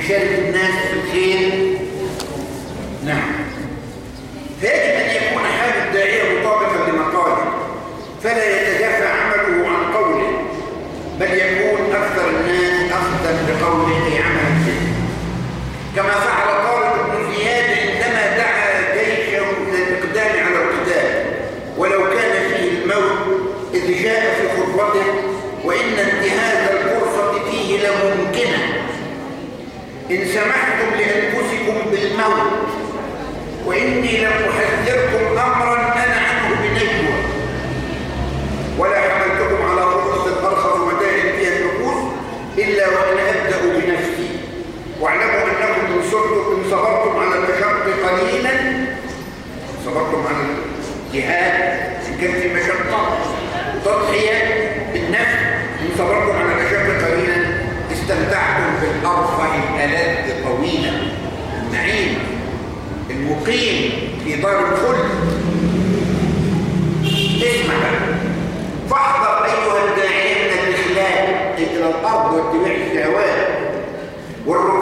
نشارك الناس في الخير. نعم. إني لم أحذركم أمرا أنا عنه بنجوة ولا حملتكم على رؤوس أرخص مدائن فيها النفوس إلا وأن أبدأ بنفسي. واعلموا أنكم إن صبرتم على المشق قليلا. صبرتم على الجهاد إن كان في مشقة وتضحية بالنفس. إن صبرتم على المشق قليلا استمتعتم بالأرفع الألذ طويلا النعيم المقيم في دار الخلد اسمع. بقى فاحذر أيها الداعية من الاخلال إلى الأرض واتباع الشهوات والركوع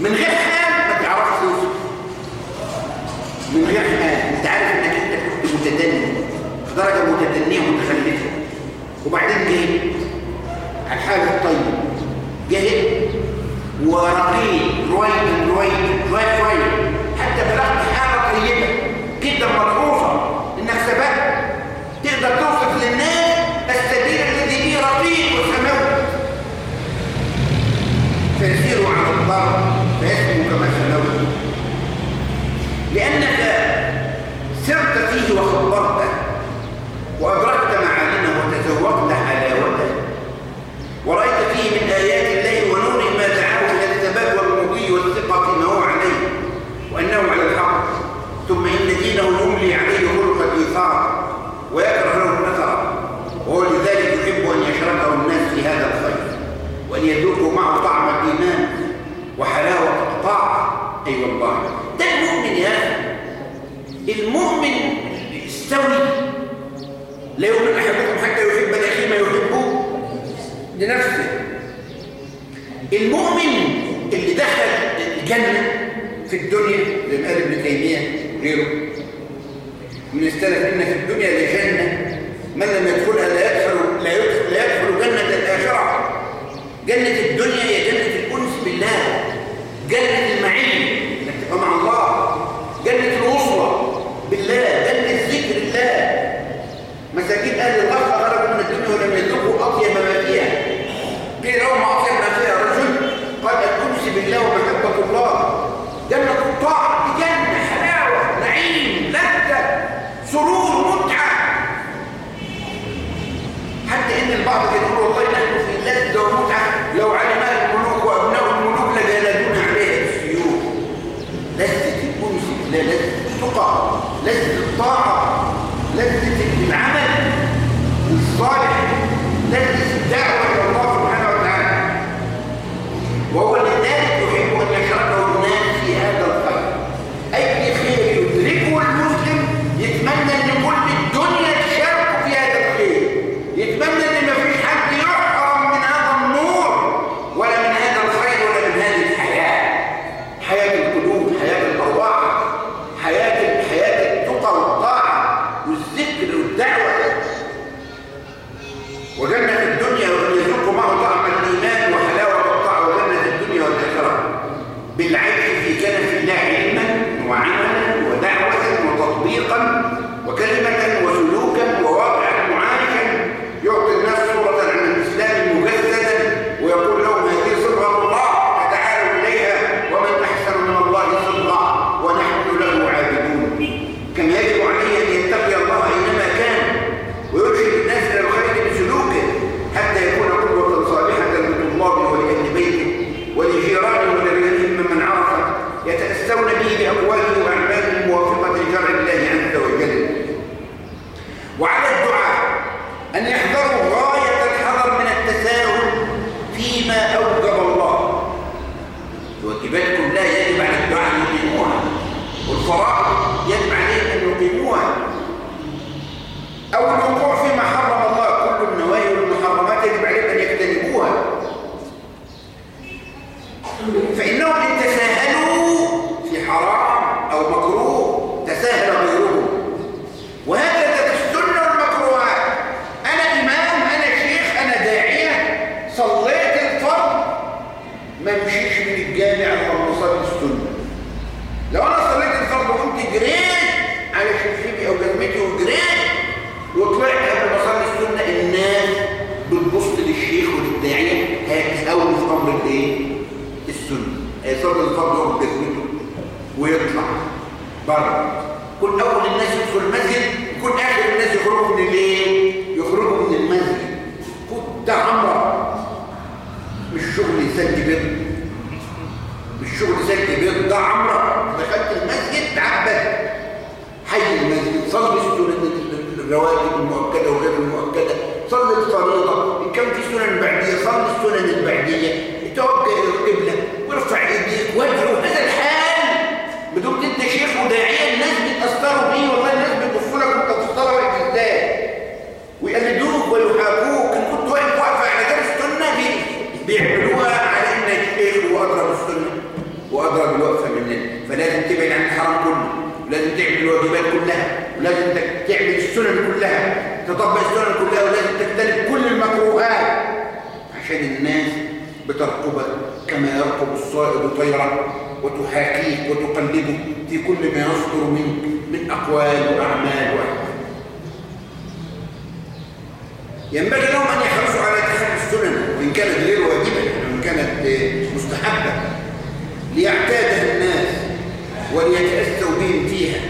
من غير حال ما تعرفش توصل من غير حال انت عارف انك انت كنت متدني في درجة متدنية متخلفه وبعدين جه الحال الطيب جه ورقيق. رويد رويد رويد رويد حتى بلغت حاله طيبه جدا مطروحه انك سبقت تقدر توصل لنفسه. المؤمن اللي دخل الجنة في الدنيا زي ما قال ابن تيمية غيره. من السلف إن في الدنيا لجنة من لم يدخلها لا يدخل لا يدخل, لا يدخل جنة الآخرة. جنة الدنيا هي جنة الأنس بالله. جنة المعين إنك مع الله. جنة الوصوة بالله. جنة ذكر الله. مساكين أهل الغفة الطاعة جريت. على شبشبي أو جزمتي وجريت وطلعت قبل ما اصلي السنة. الناس بتبص للشيخ وللداعية. هيتساووا في أمر الإيه؟ السنة. هيصلي الفرض يوم بجسمته ويطلع بره. كل أول الناس يدخل المسجد يكون آخر الناس يخرجوا من الإيه؟ يخرجوا من المسجد. ده عمره مش شغل يسد بيض مش شغل يسد بيض ده عمره دخلت المسجد تعبد حي المسجد. صلي السنة الرواتب المؤكدة وغير المؤكدة. صلي الفريضة إن كان في سنن بعدية صلي السنن البعدية توجه إلى القبلة. وارفع إيديك وادعو. هذا الحال. بدون أنت شيخ وداعية الناس بيتأثروا بيه والله الناس بيبصوا لك وأنت بتصلي واقف إزاي ويقلدوك ويحاكوك. إن كنت واقف واقفة على جنب السنة بيعملوها على إنك شيخ وأضرب السنة. وأضرب الوقفة مننا فلازم تبعد عن الحرام كله. لازم تعمل الواجبات كلها ولازم تعمل السنن كلها تطبق السنن كلها ولازم تجتنب كل المكروهات. عشان الناس بترقبك كما يرقب الصائد طيرا وتحاكيك وتقلبه في كل ما يصدر منك من أقوال وأعمال وأحوال. ينبغي لهم أن يحرصوا على تحري السنن وإن كانت غير واجبة وإن كانت مستحبة الناس وليتأسوا بهم فيها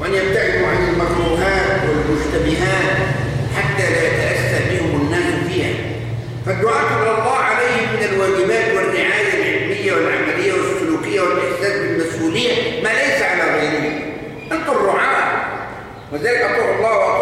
وأن يبتعدوا عن المكروهات والمشتبهات حتى لا يتأسى بهم الناس فيها. فالدعاء إلى الله عليهم من الواجبات والرعاية العلمية والعملية والسلوكية والإحساس بالمسؤولية ما ليس على غيرهم أنتم الرعاة. وذلك أطيعوا الله وأطيعوا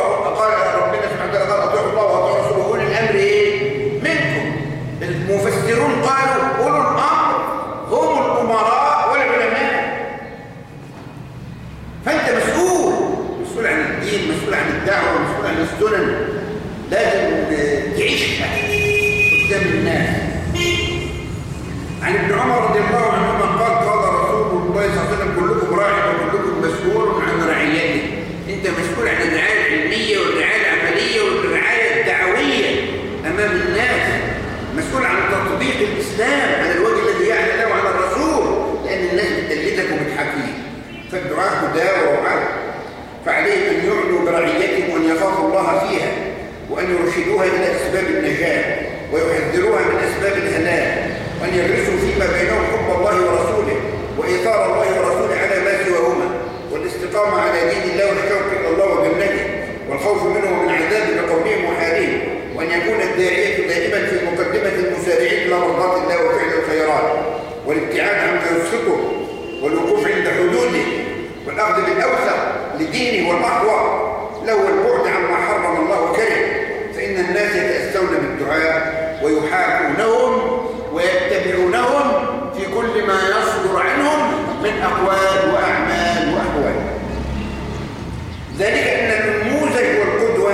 وأن يكون الداعية دائما في مقدمة المسارعين إلى مرضات الله وفعل الخيرات. والابتعاد عما يسخطه والوقوف عند حدوده والأخذ بالأوثق لدينه والأقوى له البعد عما حرم الله وكره فان الناس يتاسون بالدعاء ويحاكونهم ويتبعونهم في كل ما يصدر عنهم من أقوال وأعمال وأحوال ذلك أن النموذج والقدوة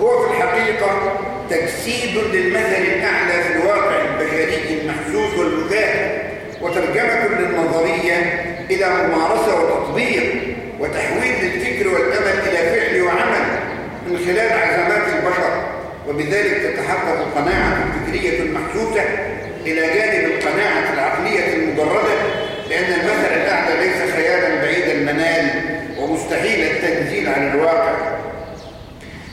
هو في الحقيقة تجسيد للمثل الأعلى في الواقع البشري المحسوس والمشاهد وترجمة للنظرية إلى ممارسة وتطبيق وتحويل للفكر والأمل إلى فعل وعمل من خلال عزمات البشر وبذلك تتحقق القناعة الفكرية المحسوسة إلى جانب القناعة العقلية المجردة لأن المثل الأعلى ليس خيالا بعيد المنال ومستحيل التنزيل عن الواقع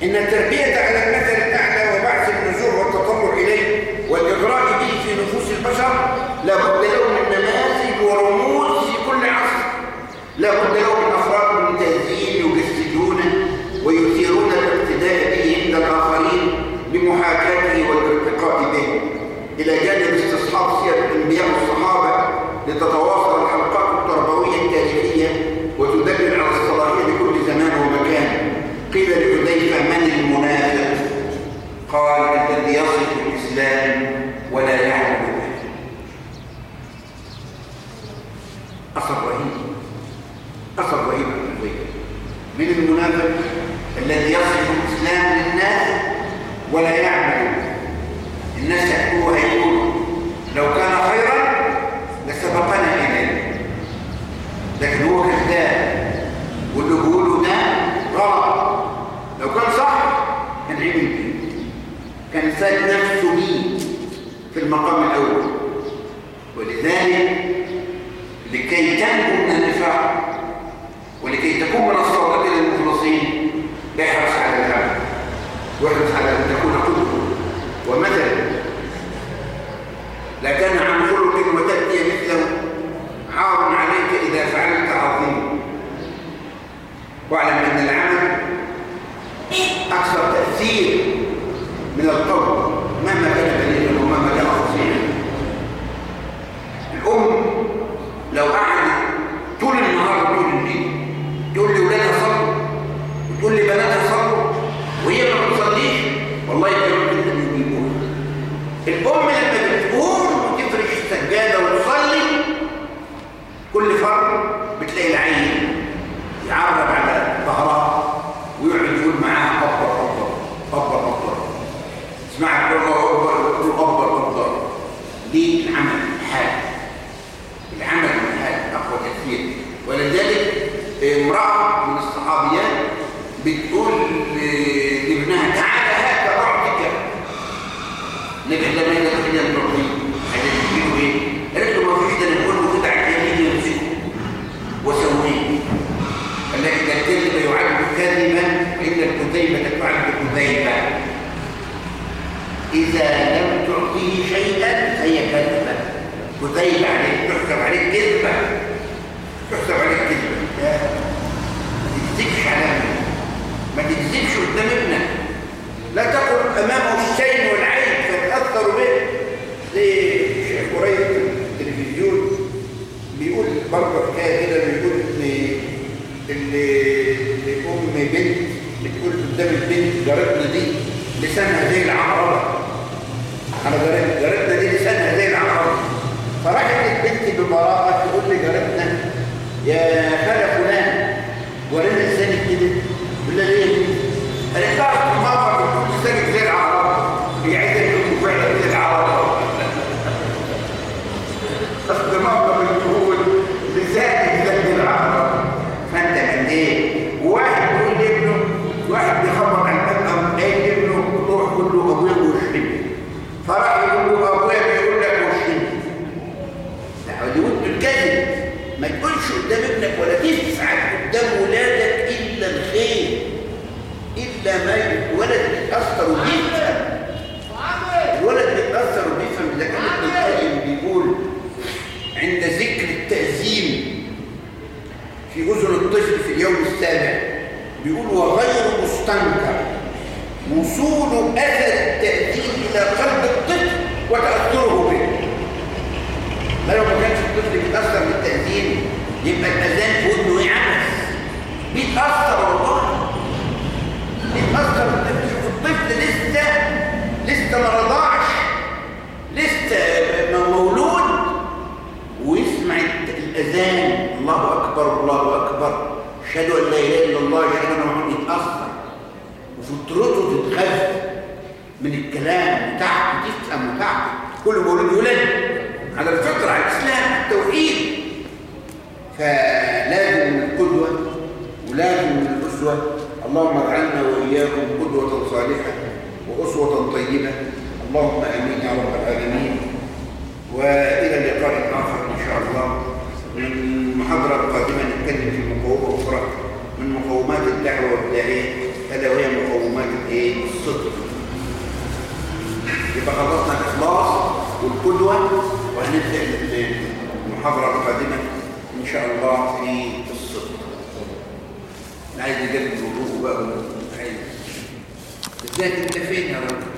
إن التربية على المثل الأعلى وبعث النزوع والتطلع إليه والإغراء به في نفوس البشر لابد له من نماذج ورموز في كل عصر لابد له من أفراد ممتازين يجسدونه ويثيرون الاقتداء به عند الآخرين بمحاكاته والارتقاء به. إلى جانب استصحاب سير الأنبياء والصحابة لتتواصل الحلقات التربوية التاريخية وتدلل على الصلاحية لكل زمان ومكان قيل لحذيفة من المنافق قال الذي يصف الإسلام ولا يعلم به أثر رهيب أثر رهيب من المنافق الذي يصف الإسلام للناس ولا يعمل. الناس يحكوا ويقولوا لو كان خيرا لسبقنا إليه. لكن هو كذاب واللي بيقوله ده غلط. لو كان صح كان عمل بيه كان فات نفسه بيه في المقام الأول. ولذلك لكي تنجو من النفاق ولكي تكون من الصادقين المخلصين احرص على العمل واحرص كذيبه إذا لم تعطيه شيئا فهي كذبة. كذيبه عليك تحسب عليك كذبة. تحسب عليك كذبة. ما تكذبش على ابنك ما تكذبش قدام ابنك. لا تقل أمامه الشين والعيب فتأثر به. زي شيخ قريب التلفزيون بيقول برضه حكايه كده بيقول اللي أم بنت بتقول قدام البنت جارتنا دي لسانها زي العقربة. أنا جارتنا جارتنا دي لسانها زي العقربة. فراحت البنت ببراءة تقول لجارتنا يا خالة فلان ورينا لسانك كده بالله ليه يا بنت قالت لها ماما بتقول لسانك زي العقربه هي عايزه تقول فعلا زي العقربه اصل ماما بتقول لسانك زي العقربه فانت من إيه واحد بيقول لابنه واحد بيخبط على الباب أو قايل لابنه روح قول له ابويا وشني فراح يقول له ابويا بيقول لك وشني لا دي ود الكذب ما تقولش قدام ابنك ولا تفعل قدام ولادك الا الخير الا ما الولد بيتاثر وبيفهم الولد بيتاثر وبيفهم اذا كان ابن القيم بيقول عند ذكر التأزيم في أذن الطفل في اليوم السابع بيقول وغير مستنكر وصول أثر التأثير إلى قلب الطفل وتأثره به ما لو ما كانش الطفل بيتأثر بالتأذين يبقى الأذان في ودنه يعبس بيتأثر والله. بيتأثر الطفل الطفل لسه لسه ما رضعش لسه مولود. ويسمع الأذان. الله أكبر الله أكبر. أشهد أن لا إله إلا الله أشهد أن محمد. يتأثر وفطرته تتغذى من الكلام بتاعته تفهم بتاعته كل مولود يولد. على الفطرة على الإسلام التوحيد. فلازم القدوة ولازم الأسوة اللهم اجعلنا وإياكم قدوة صالحة وأسوة طيبة. اللهم آمين يا رب العالمين. وإلى لقاء آخر إن شاء الله. من المحاضرة القادمة نتكلم في مقومة أخرى من مقومات الدعوة والداعية ألا وهي مقومات الإيه؟ الصدق. يبقى خلصنا الإخلاص والقدوة وهنبدأ المحاضرة القادمة. إن شاء الله في الصدق عايز يجلد الوضوء بقى عايز إزاي انت فين يا رب؟